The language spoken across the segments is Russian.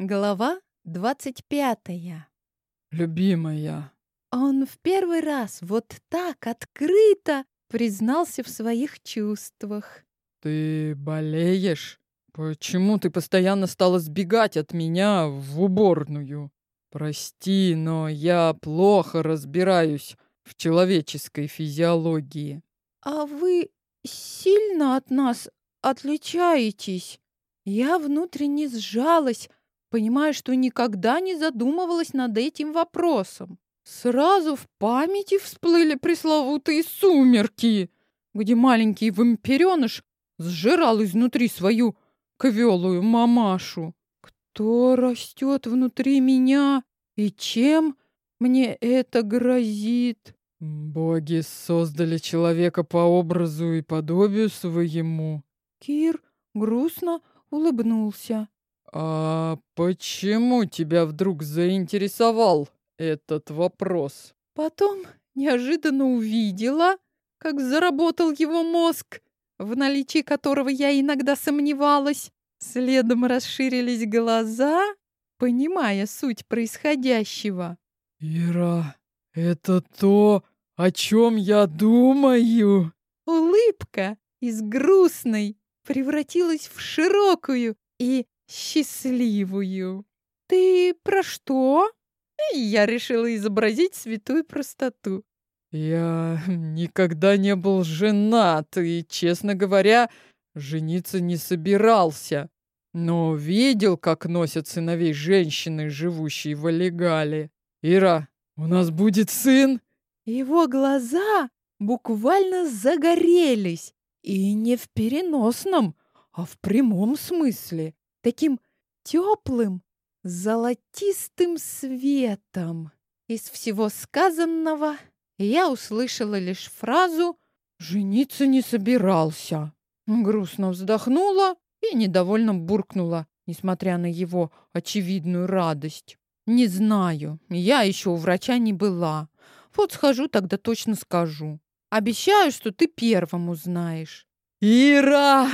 Глава двадцать пятая. Любимая. Он в первый раз вот так открыто признался в своих чувствах. Ты болеешь? Почему ты постоянно стала сбегать от меня в уборную? Прости, но я плохо разбираюсь в человеческой физиологии. А вы сильно от нас отличаетесь? Я внутренне сжалась, понимая, что никогда не задумывалась над этим вопросом. Сразу в памяти всплыли пресловутые сумерки, где маленький вампиреныш сжирал изнутри свою квелую мамашу. Кто растет внутри меня и чем мне это грозит? Боги создали человека по образу и подобию своему. Кир грустно улыбнулся. А почему тебя вдруг заинтересовал этот вопрос? Потом неожиданно увидела, как заработал его мозг, в наличии которого я иногда сомневалась. Следом расширились глаза, понимая суть происходящего. «Ира, это то, о чем я думаю!» Улыбка из грустной превратилась в широкую и счастливую. Ты про что? Я решила изобразить святую простоту. Я никогда не был женат и, честно говоря, жениться не собирался. Но видел, как носят сыновей женщины, живущие в Олегале. Ира, у нас будет сын? Его глаза буквально загорелись. И не в переносном, а в прямом смысле таким теплым, золотистым светом. Из всего сказанного я услышала лишь фразу «жениться не собирался». Грустно вздохнула и недовольно буркнула, несмотря на его очевидную радость. «Не знаю, я еще у врача не была. Вот схожу, тогда точно скажу. Обещаю, что ты первым узнаешь». «Ира!»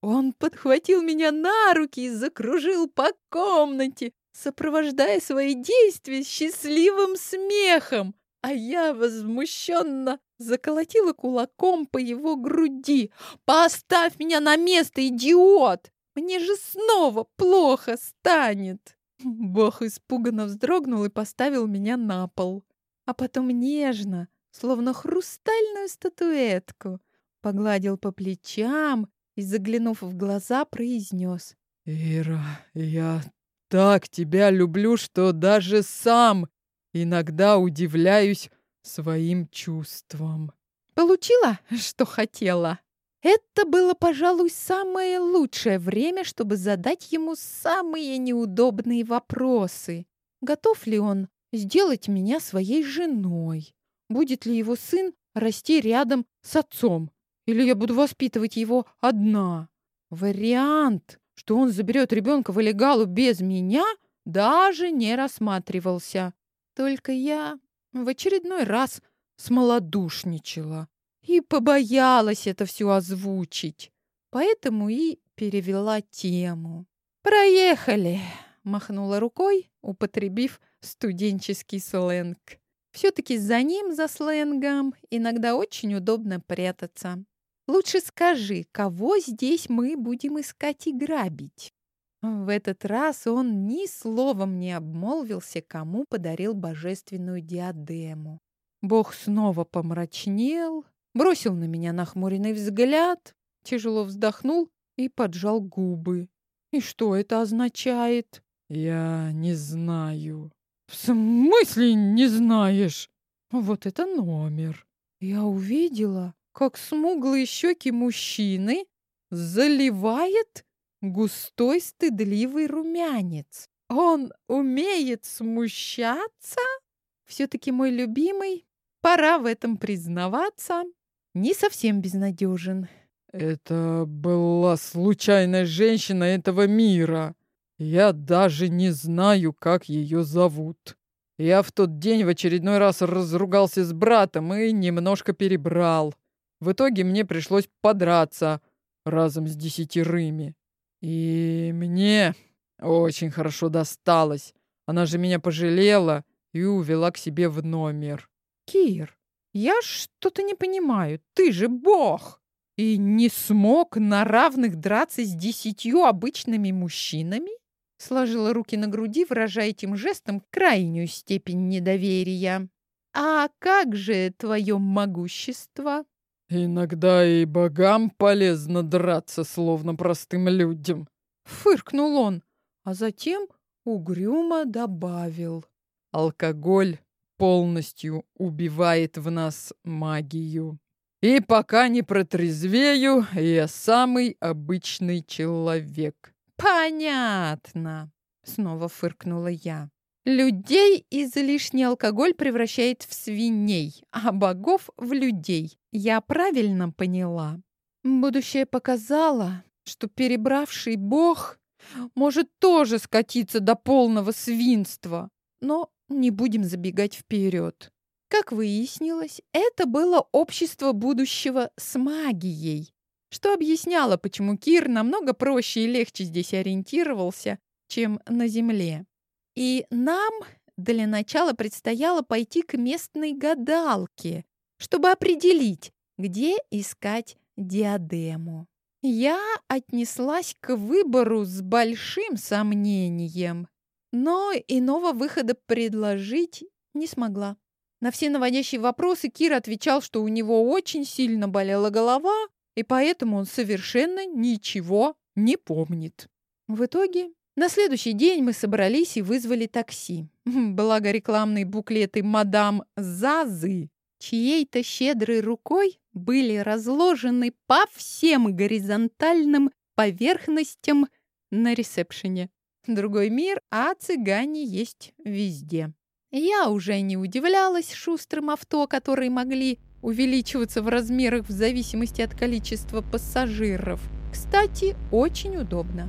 Он подхватил меня на руки и закружил по комнате, сопровождая свои действия счастливым смехом, а я возмущенно заколотила кулаком по его груди. «Поставь меня на место, идиот! Мне же снова плохо станет!» Бог испуганно вздрогнул и поставил меня на пол. А потом нежно, словно хрустальную статуэтку, погладил по плечам и, заглянув в глаза, произнес. «Ира, я так тебя люблю, что даже сам иногда удивляюсь своим чувствам». «Получила, что хотела?» Это было, пожалуй, самое лучшее время, чтобы задать ему самые неудобные вопросы. Готов ли он сделать меня своей женой? Будет ли его сын расти рядом с отцом? Или я буду воспитывать его одна? Вариант, что он заберет ребенка в Элегалу без меня, даже не рассматривался. Только я в очередной раз смолодушничала и побоялась это все озвучить. Поэтому и перевела тему. «Проехали!» — махнула рукой, употребив студенческий сленг. Все-таки за ним, за сленгом, иногда очень удобно прятаться. Лучше скажи, кого здесь мы будем искать и грабить?» В этот раз он ни словом не обмолвился, кому подарил божественную диадему. Бог снова помрачнел, бросил на меня нахмуренный взгляд, тяжело вздохнул и поджал губы. И что это означает? Я не знаю. В смысле не знаешь? Вот это номер. Я увидела, как смуглые щеки мужчины заливает густой стыдливый румянец. Он умеет смущаться? Все-таки мой любимый, пора в этом признаваться, не совсем безнадежен. Это была случайная женщина этого мира. Я даже не знаю, как ее зовут. Я в тот день в очередной раз разругался с братом и немножко перебрал. В итоге мне пришлось подраться разом с десятерыми. И мне Очень хорошо досталось. Она же меня пожалела и увела к себе в номер. Кир, я что-то не понимаю. Ты же бог! И не смог на равных драться с десятью обычными мужчинами? Сложила руки на груди, выражая этим жестом крайнюю степень недоверия. А как же твое могущество? Иногда и богам полезно драться, словно простым людям. Фыркнул он, а затем угрюмо добавил. Алкоголь полностью убивает в нас магию. И пока не протрезвею, я самый обычный человек. Понятно, снова фыркнула я. Людей излишний алкоголь превращает в свиней, а богов в людей. Я правильно поняла. Будущее показало, что перебравший бог может тоже скатиться до полного свинства. Но не будем забегать вперед. Как выяснилось, это было общество будущего с магией, что объясняло, почему Кир намного проще и легче здесь ориентировался, чем на Земле. И нам для начала предстояло пойти к местной гадалке, чтобы определить, где искать диадему. Я отнеслась к выбору с большим сомнением, но иного выхода предложить не смогла. На все наводящие вопросы Кир отвечал, что у него очень сильно болела голова, и поэтому он совершенно ничего не помнит. В итоге на следующий день мы собрались и вызвали такси. Благо рекламные буклеты мадам Зазы чьей-то щедрой рукой были разложены по всем горизонтальным поверхностям на ресепшене. Другой мир, а цыгане есть везде. Я уже не удивлялась шустрым авто, которые могли увеличиваться в размерах в зависимости от количества пассажиров. Кстати, очень удобно.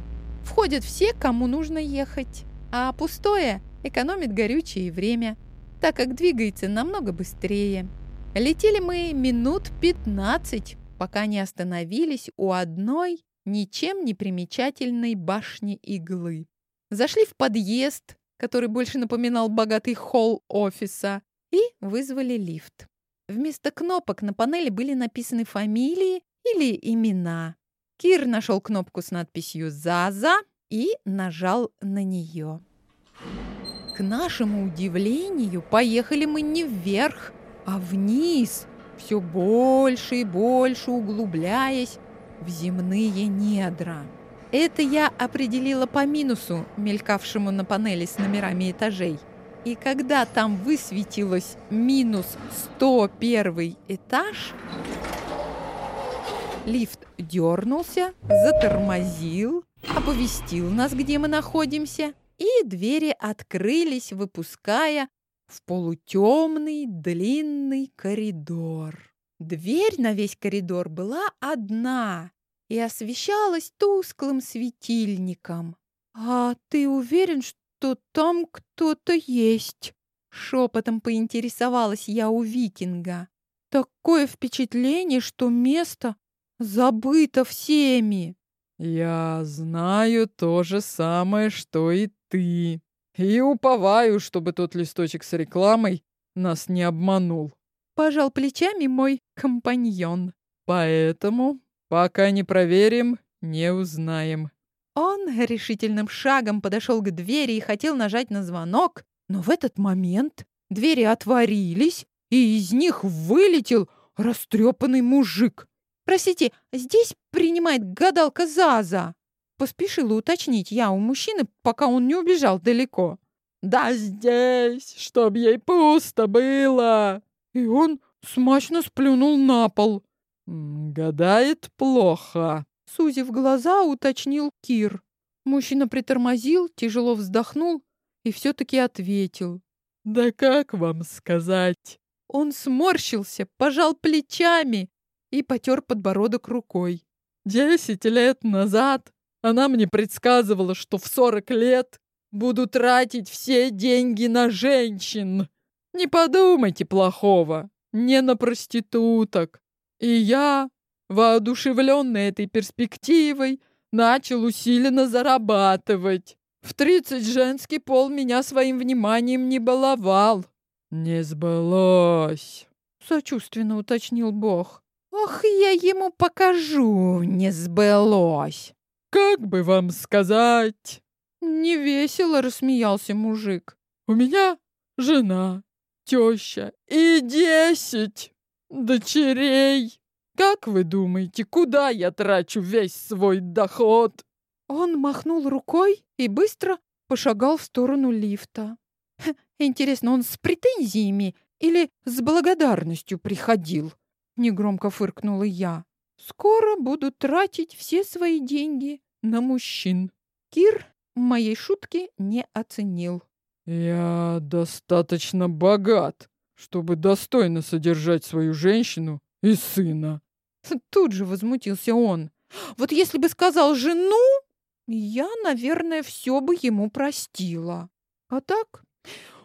Входят все, кому нужно ехать, а пустое экономит горючее и время, так как двигается намного быстрее. Летели мы минут 15, пока не остановились у одной ничем не примечательной башни иглы. Зашли в подъезд, который больше напоминал богатый холл офиса, и вызвали лифт. Вместо кнопок на панели были написаны фамилии или имена. Кир нашел кнопку с надписью «Заза» и нажал на нее. К нашему удивлению, поехали мы не вверх, а вниз, все больше и больше углубляясь в земные недра. Это я определила по минусу, мелькавшему на панели с номерами этажей. И когда там высветилось минус 101 этаж, лифт дернулся, затормозил, оповестил нас, где мы находимся, и двери открылись, выпуская в полутемный длинный коридор. Дверь на весь коридор была одна, и освещалась тусклым светильником. «А ты уверен, что там кто-то есть?» Шепотом поинтересовалась я у викинга. «Такое впечатление, что место забыто всеми!» «Я знаю то же самое, что и ты. И уповаю, чтобы тот листочек с рекламой нас не обманул». Пожал плечами мой компаньон. «Поэтому Пока не проверим, не узнаем. Он решительным шагом подошел к двери и хотел нажать на звонок, но в этот момент двери отворились, и из них вылетел растрепанный мужик. «Простите, здесь принимает гадалка Заза?» Поспешила уточнить я у мужчины, пока он не убежал далеко. «Да здесь, чтоб ей пусто было!» И он смачно сплюнул на пол. «Гадает плохо», — сузив глаза, уточнил Кир. Мужчина притормозил, тяжело вздохнул и все-таки ответил. «Да как вам сказать?» Он сморщился, пожал плечами и потер подбородок рукой. «Десять лет назад она мне предсказывала, что в сорок лет буду тратить все деньги на женщин. Не подумайте плохого, не на проституток, и я, воодушевленный этой перспективой, начал усиленно зарабатывать. В тридцать женский пол меня своим вниманием не баловал. Не сбылось, сочувственно уточнил Бог. Ох, я ему покажу, не сбылось. Как бы вам сказать? Невесело рассмеялся мужик. У меня жена, теща и десять дочерей. Как вы думаете, куда я трачу весь свой доход? Он махнул рукой и быстро пошагал в сторону лифта. Интересно, он с претензиями или с благодарностью приходил? Негромко фыркнула я. Скоро буду тратить все свои деньги на мужчин. Кир моей шутки не оценил. Я достаточно богат, чтобы достойно содержать свою женщину и сына. Тут же возмутился он. Вот если бы сказал жену, я, наверное, все бы ему простила. А так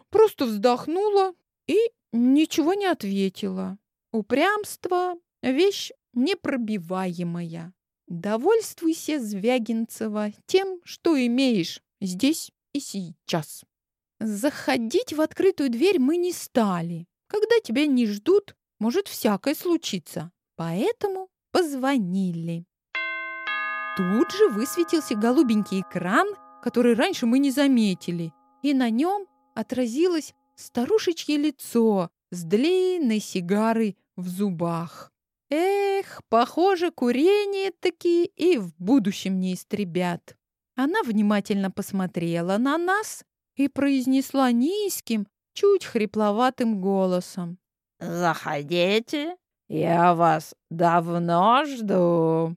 просто вздохнула и ничего не ответила. Упрямство — вещь непробиваемая. Довольствуйся, Звягинцева, тем, что имеешь здесь и сейчас. Заходить в открытую дверь мы не стали. Когда тебя не ждут, может всякое случиться. Поэтому позвонили. Тут же высветился голубенький экран, который раньше мы не заметили, и на нем отразилось старушечье лицо с длинной сигарой в зубах. Эх, похоже, курение таки и в будущем не истребят. Она внимательно посмотрела на нас и произнесла низким, чуть хрипловатым голосом. «Заходите, я вас давно жду».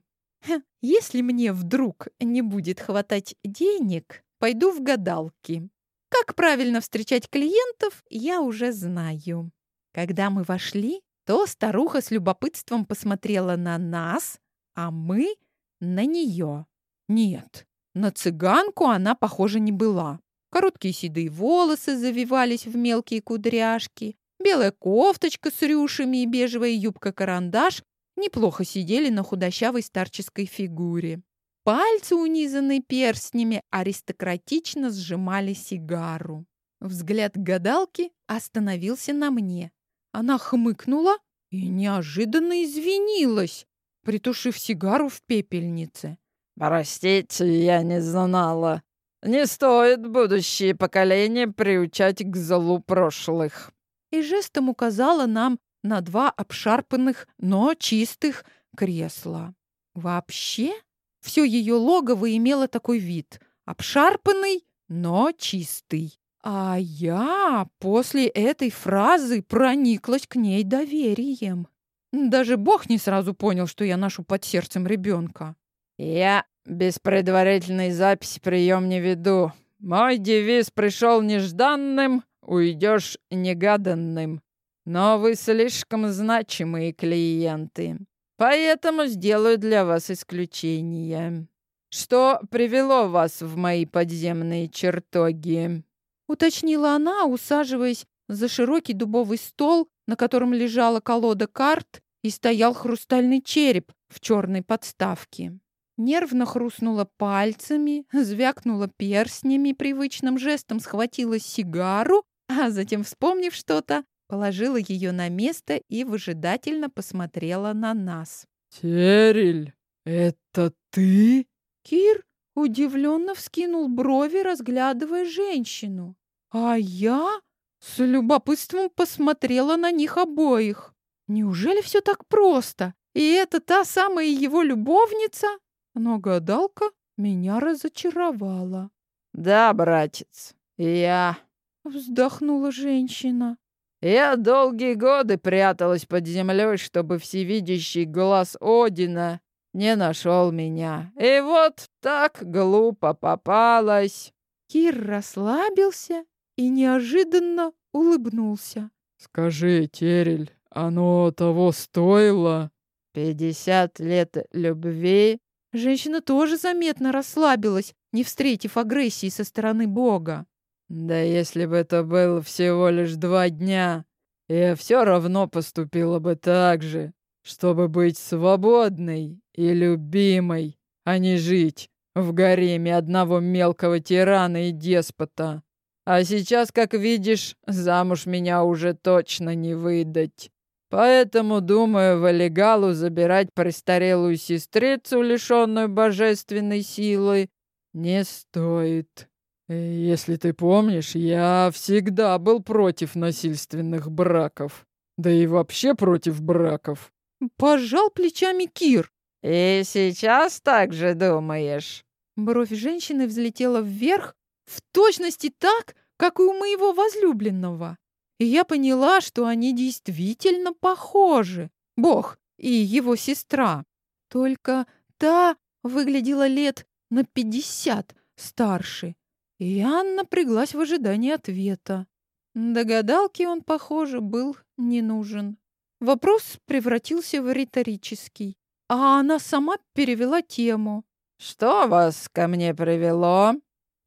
Если мне вдруг не будет хватать денег, пойду в гадалки. Как правильно встречать клиентов, я уже знаю. Когда мы вошли, то старуха с любопытством посмотрела на нас, а мы на нее. Нет, на цыганку она, похоже, не была. Короткие седые волосы завивались в мелкие кудряшки, белая кофточка с рюшами и бежевая юбка-карандаш неплохо сидели на худощавой старческой фигуре. Пальцы, унизанные перстнями, аристократично сжимали сигару. Взгляд гадалки остановился на мне. Она хмыкнула и неожиданно извинилась, притушив сигару в пепельнице. «Простите, я не знала. Не стоит будущее поколение приучать к злу прошлых». И жестом указала нам на два обшарпанных, но чистых кресла. Вообще, все ее логово имело такой вид. Обшарпанный, но чистый. А я после этой фразы прониклась к ней доверием. Даже Бог не сразу понял, что я ношу под сердцем ребенка. «Я без предварительной записи прием не веду. Мой девиз пришел нежданным, уйдешь негаданным. Но вы слишком значимые клиенты, поэтому сделаю для вас исключение. Что привело вас в мои подземные чертоги?» Уточнила она, усаживаясь за широкий дубовый стол, на котором лежала колода карт и стоял хрустальный череп в черной подставке. Нервно хрустнула пальцами, звякнула перстнями, привычным жестом схватила сигару, а затем, вспомнив что-то, положила ее на место и выжидательно посмотрела на нас. «Терель, это ты?» Кир удивленно вскинул брови, разглядывая женщину. А я с любопытством посмотрела на них обоих. Неужели все так просто? И это та самая его любовница? Но гадалка меня разочаровала. «Да, братец, я...» — вздохнула женщина. Я долгие годы пряталась под землей, чтобы всевидящий глаз Одина не нашел меня. И вот так глупо попалась. Кир расслабился и неожиданно улыбнулся. «Скажи, Терель, оно того стоило?» «Пятьдесят лет любви?» Женщина тоже заметно расслабилась, не встретив агрессии со стороны Бога. Да если бы это было всего лишь два дня, я все равно поступила бы так же, чтобы быть свободной и любимой, а не жить в гареме одного мелкого тирана и деспота. А сейчас, как видишь, замуж меня уже точно не выдать. Поэтому, думаю, в Олегалу забирать престарелую сестрицу, лишенную божественной силы, не стоит. Если ты помнишь, я всегда был против насильственных браков. Да и вообще против браков. Пожал плечами Кир. И сейчас так же думаешь? Бровь женщины взлетела вверх, в точности так, как и у моего возлюбленного. И я поняла, что они действительно похожи. Бог и его сестра. Только та выглядела лет на пятьдесят старше. И Анна напряглась в ожидании ответа. Догадалки он, похоже, был не нужен. Вопрос превратился в риторический, а она сама перевела тему. «Что вас ко мне привело?»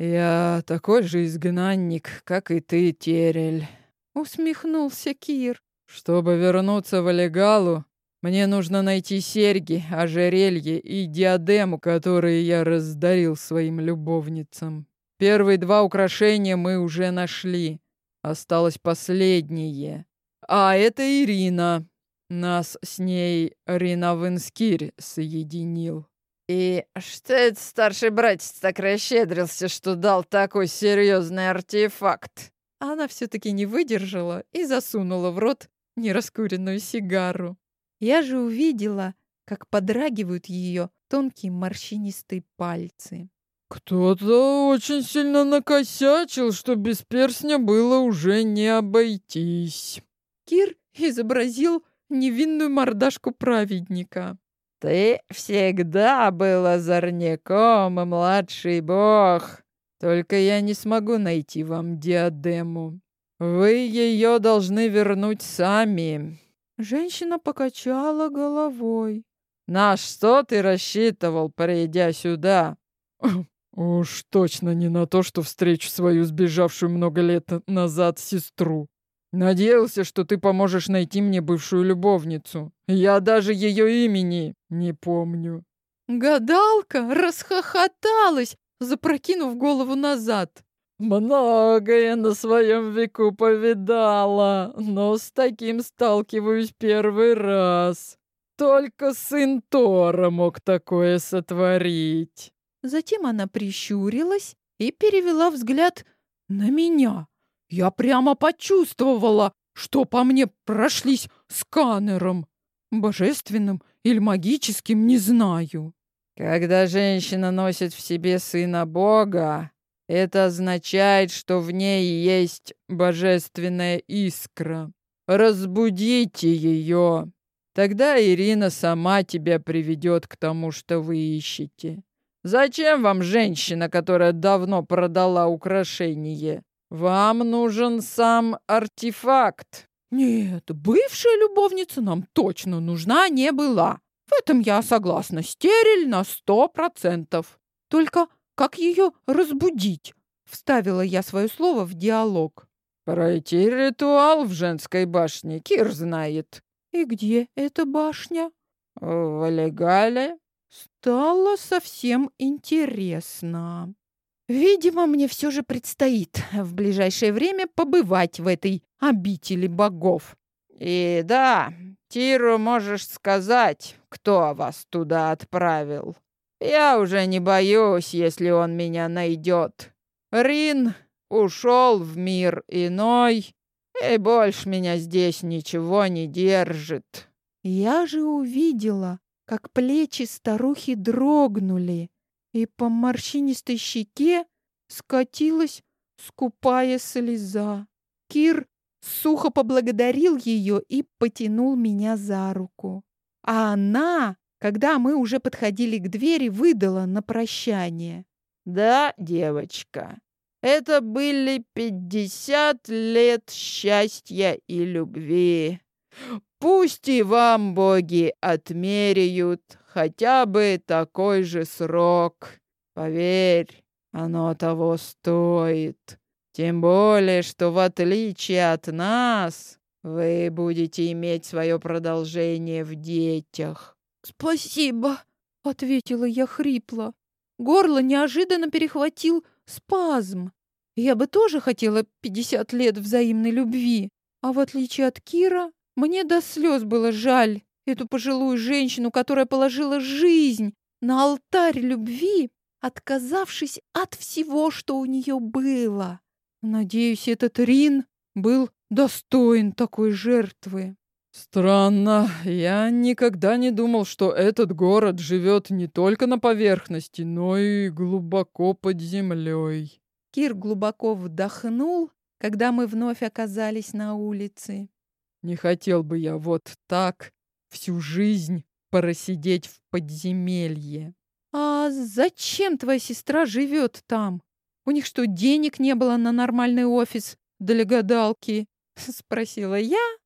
«Я такой же изгнанник, как и ты, Терель», — усмехнулся Кир. «Чтобы вернуться в Олегалу, мне нужно найти серьги, ожерелье и диадему, которые я раздарил своим любовницам. Первые два украшения мы уже нашли. Осталось последнее. А это Ирина. Нас с ней Риновынскирь соединил. И что этот старший братец так расщедрился, что дал такой серьезный артефакт? Она все-таки не выдержала и засунула в рот нераскуренную сигару. Я же увидела, как подрагивают ее тонкие морщинистые пальцы. «Кто-то очень сильно накосячил, что без перстня было уже не обойтись». Кир изобразил невинную мордашку праведника. «Ты всегда был озорником младший бог. Только я не смогу найти вам диадему. Вы ее должны вернуть сами. Женщина покачала головой. «На что ты рассчитывал, придя сюда?» «Уж точно не на то, что встречу свою сбежавшую много лет назад сестру. Надеялся, что ты поможешь найти мне бывшую любовницу. Я даже ее имени не помню». Гадалка расхохоталась, запрокинув голову назад. Многое на своем веку повидала, но с таким сталкиваюсь первый раз. Только сын Тора мог такое сотворить. Затем она прищурилась и перевела взгляд на меня. Я прямо почувствовала, что по мне прошлись сканером. Божественным или магическим, не знаю. Когда женщина носит в себе сына Бога, это означает, что в ней есть божественная искра. Разбудите ее. Тогда Ирина сама тебя приведет к тому, что вы ищете. Зачем вам женщина, которая давно продала украшение? Вам нужен сам артефакт. Нет, бывшая любовница нам точно нужна не была. В этом я согласна. Стериль на сто процентов. Только как ее разбудить? Вставила я свое слово в диалог. Пройти ритуал в женской башне Кир знает. И где эта башня? В Олегале. Стало совсем интересно. Видимо, мне все же предстоит в ближайшее время побывать в этой обители богов. И да, Тиру можешь сказать, кто вас туда отправил. Я уже не боюсь, если он меня найдет. Рин ушел в мир иной, и больше меня здесь ничего не держит. Я же увидела, как плечи старухи дрогнули, и по морщинистой щеке скатилась скупая слеза. Кир сухо поблагодарил ее и потянул меня за руку. А она, когда мы уже подходили к двери, выдала на прощание. «Да, девочка, это были пятьдесят лет счастья и любви. Пусть и вам боги отмеряют хотя бы такой же срок. Поверь, оно того стоит. Тем более, что в отличие от нас, вы будете иметь свое продолжение в детях. «Спасибо», — ответила я хрипло. горло неожиданно перехватил спазм. Я бы тоже хотела 50 лет взаимной любви, а в отличие от Кира, мне до слез было жаль эту пожилую женщину, которая положила жизнь на алтарь любви, отказавшись от всего, что у нее было. Надеюсь, этот Рин был достоин такой жертвы. Странно, я никогда не думал, что этот город живет не только на поверхности, но и глубоко под землей. Кир глубоко вдохнул, когда мы вновь оказались на улице. Не хотел бы я вот так всю жизнь просидеть в подземелье. А зачем твоя сестра живет там? У них что, денег не было на нормальный офис для гадалки? Спросила я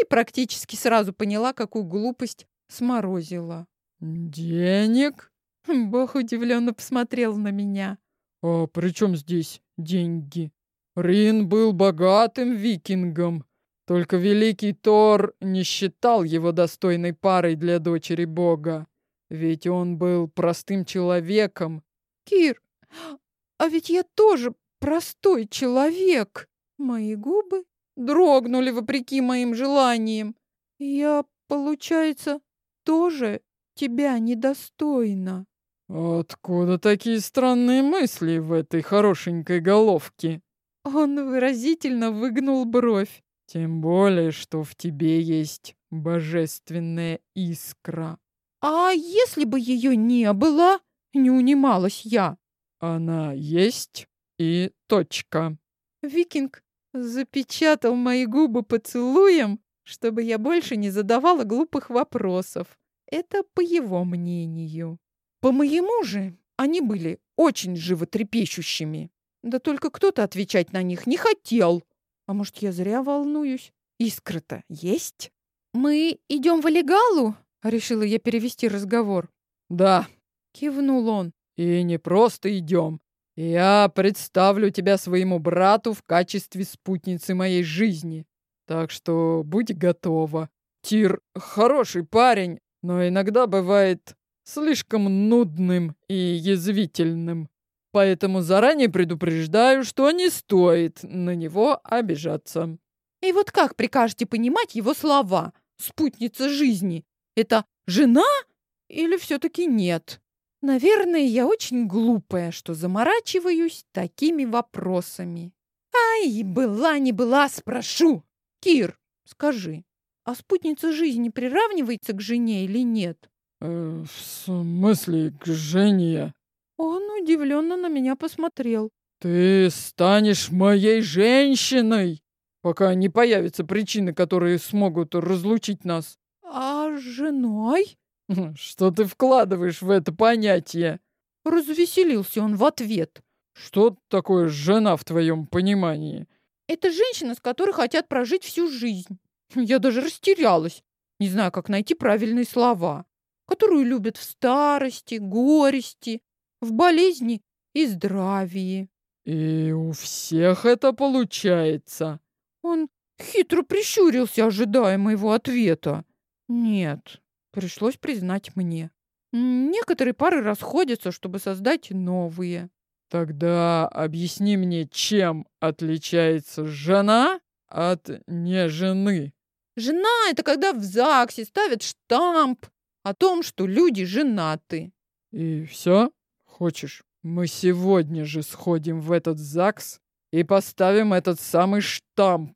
и практически сразу поняла, какую глупость сморозила. Денег? Бог удивленно посмотрел на меня. А при чем здесь деньги? Рин был богатым викингом. Только великий Тор не считал его достойной парой для дочери бога. Ведь он был простым человеком. Кир, а ведь я тоже простой человек. Мои губы дрогнули вопреки моим желаниям. Я, получается, тоже тебя недостойна. Откуда такие странные мысли в этой хорошенькой головке? Он выразительно выгнул бровь. Тем более, что в тебе есть божественная искра. А если бы ее не было, не унималась я. Она есть и точка. Викинг запечатал мои губы поцелуем, чтобы я больше не задавала глупых вопросов. Это по его мнению. По моему же они были очень животрепещущими. Да только кто-то отвечать на них не хотел. А может, я зря волнуюсь? Искра-то есть? Мы идем в Олегалу? Решила я перевести разговор. Да. Кивнул он. И не просто идем. Я представлю тебя своему брату в качестве спутницы моей жизни. Так что будь готова. Тир хороший парень, но иногда бывает слишком нудным и язвительным. Поэтому заранее предупреждаю, что не стоит на него обижаться. И вот как прикажете понимать его слова? Спутница жизни. Это жена или все-таки нет? Наверное, я очень глупая, что заморачиваюсь такими вопросами. Ай, была не была, спрошу. Кир, скажи, а спутница жизни приравнивается к жене или нет? Э, в смысле, к жене? Он удивленно на меня посмотрел. Ты станешь моей женщиной, пока не появятся причины, которые смогут разлучить нас. А женой? Что ты вкладываешь в это понятие? Развеселился он в ответ. Что такое жена в твоем понимании? Это женщина, с которой хотят прожить всю жизнь. Я даже растерялась. Не знаю, как найти правильные слова. Которую любят в старости, горести, в болезни и здравии. И у всех это получается. Он хитро прищурился, ожидая моего ответа. Нет, пришлось признать мне. Некоторые пары расходятся, чтобы создать новые. Тогда объясни мне, чем отличается жена от не жены. Жена — это когда в ЗАГСе ставят штамп о том, что люди женаты. И все? Хочешь, мы сегодня же сходим в этот ЗАГС и поставим этот самый штамп,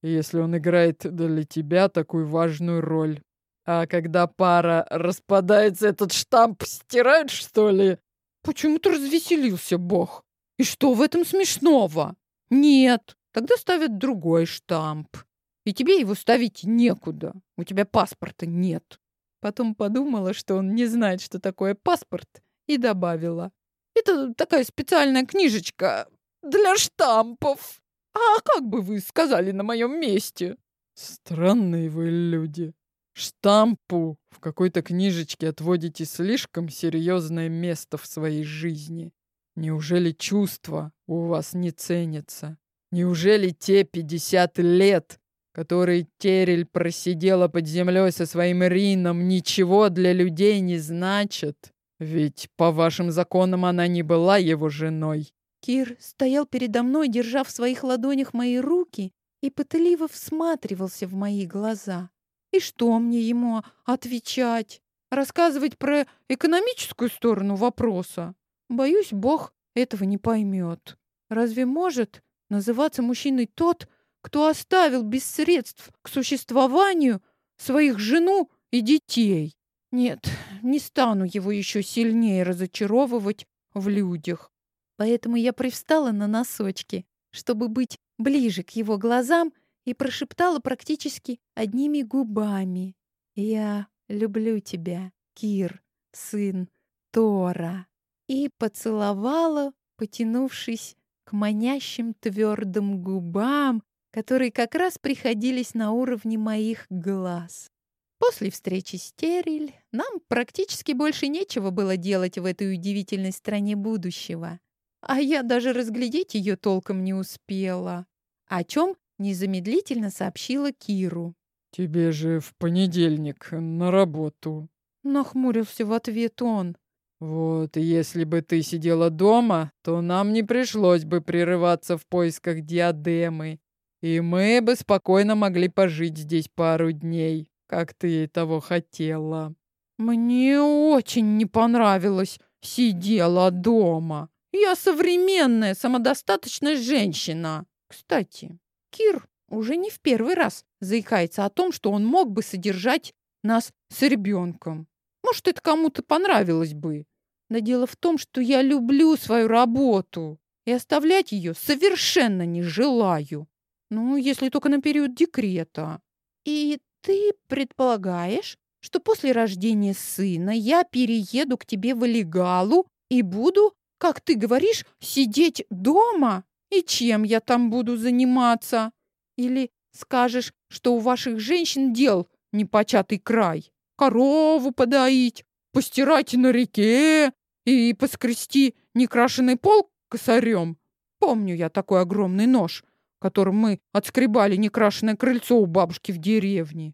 если он играет для тебя такую важную роль. А когда пара распадается, этот штамп стирают, что ли? Почему-то развеселился Бог. И что в этом смешного? Нет, тогда ставят другой штамп. И тебе его ставить некуда. У тебя паспорта нет. Потом подумала, что он не знает, что такое паспорт, и добавила. Это такая специальная книжечка для штампов. А как бы вы сказали на моем месте? Странные вы люди. Штампу в какой-то книжечке отводите слишком серьезное место в своей жизни. Неужели чувства у вас не ценятся? Неужели те пятьдесят лет, которые Терель просидела под землей со своим Рином, ничего для людей не значат? Ведь по вашим законам она не была его женой. Кир стоял передо мной, держа в своих ладонях мои руки и пытливо всматривался в мои глаза. И что мне ему отвечать? Рассказывать про экономическую сторону вопроса? Боюсь, Бог этого не поймет. Разве может называться мужчиной тот, кто оставил без средств к существованию своих жену и детей? Нет, не стану его еще сильнее разочаровывать в людях. Поэтому я привстала на носочки, чтобы быть ближе к его глазам и прошептала практически одними губами. «Я люблю тебя, Кир, сын Тора». И поцеловала, потянувшись к манящим твердым губам, которые как раз приходились на уровне моих глаз. После встречи с Териль нам практически больше нечего было делать в этой удивительной стране будущего. А я даже разглядеть ее толком не успела. О чем незамедлительно сообщила Киру. «Тебе же в понедельник на работу». Нахмурился в ответ он. «Вот, если бы ты сидела дома, то нам не пришлось бы прерываться в поисках диадемы, и мы бы спокойно могли пожить здесь пару дней, как ты того хотела». «Мне очень не понравилось сидела дома. Я современная, самодостаточная женщина. Кстати, Кир уже не в первый раз заикается о том, что он мог бы содержать нас с ребенком. Может, это кому-то понравилось бы. Но дело в том, что я люблю свою работу и оставлять ее совершенно не желаю. Ну, если только на период декрета. И ты предполагаешь, что после рождения сына я перееду к тебе в Олегалу и буду, как ты говоришь, сидеть дома? И чем я там буду заниматься? Или скажешь, что у ваших женщин дел непочатый край? Корову подоить, постирать на реке и поскрести некрашенный пол косарем? Помню я такой огромный нож, которым мы отскребали некрашенное крыльцо у бабушки в деревне.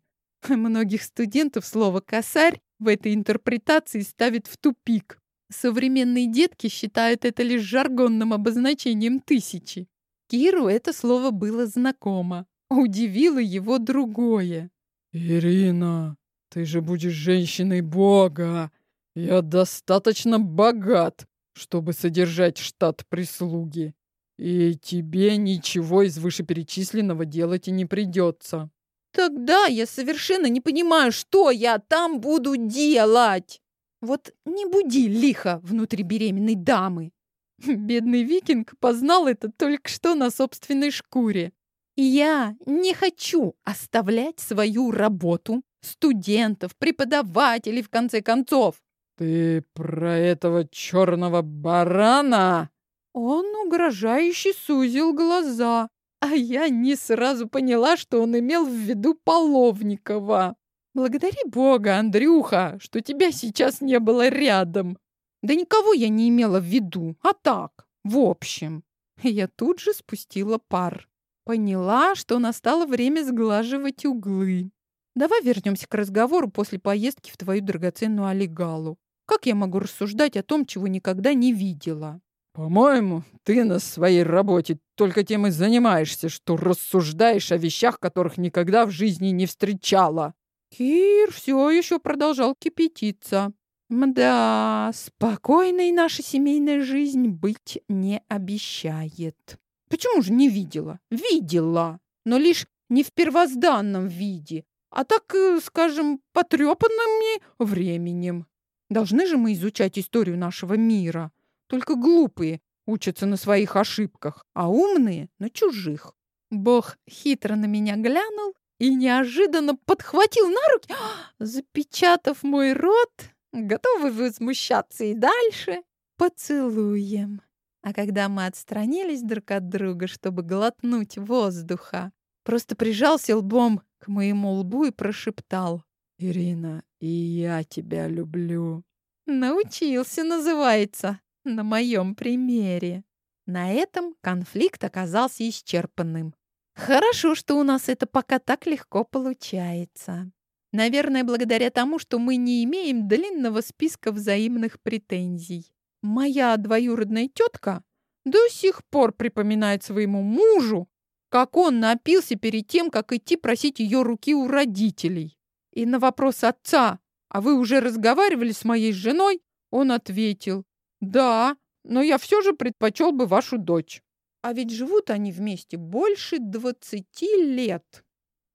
Многих студентов слово «косарь» в этой интерпретации ставит в тупик. Современные детки считают это лишь жаргонным обозначением тысячи. Киру это слово было знакомо. Удивило его другое. «Ирина, ты же будешь женщиной Бога. Я достаточно богат, чтобы содержать штат прислуги. И тебе ничего из вышеперечисленного делать и не придется». «Тогда я совершенно не понимаю, что я там буду делать!» Вот не буди лихо внутри беременной дамы. Бедный викинг познал это только что на собственной шкуре. Я не хочу оставлять свою работу, студентов, преподавателей, в конце концов. Ты про этого черного барана? Он угрожающе сузил глаза, а я не сразу поняла, что он имел в виду Половникова. Благодари Бога, Андрюха, что тебя сейчас не было рядом. Да никого я не имела в виду, а так, в общем. Я тут же спустила пар. Поняла, что настало время сглаживать углы. Давай вернемся к разговору после поездки в твою драгоценную олигалу. Как я могу рассуждать о том, чего никогда не видела? По-моему, ты на своей работе только тем и занимаешься, что рассуждаешь о вещах, которых никогда в жизни не встречала. Кир все еще продолжал кипятиться. Мда, спокойной наша семейная жизнь быть не обещает. Почему же не видела? Видела, но лишь не в первозданном виде, а так, э, скажем, потрепанным временем. Должны же мы изучать историю нашего мира. Только глупые учатся на своих ошибках, а умные — на чужих. Бог хитро на меня глянул и неожиданно подхватил на руки, запечатав мой рот, готовый возмущаться и дальше, поцелуем. А когда мы отстранились друг от друга, чтобы глотнуть воздуха, просто прижался лбом к моему лбу и прошептал. «Ирина, и я тебя люблю». Научился, называется, на моем примере. На этом конфликт оказался исчерпанным. Хорошо, что у нас это пока так легко получается. Наверное, благодаря тому, что мы не имеем длинного списка взаимных претензий. Моя двоюродная тетка до сих пор припоминает своему мужу, как он напился перед тем, как идти просить ее руки у родителей. И на вопрос отца, а вы уже разговаривали с моей женой, он ответил, да, но я все же предпочел бы вашу дочь. А ведь живут они вместе больше двадцати лет.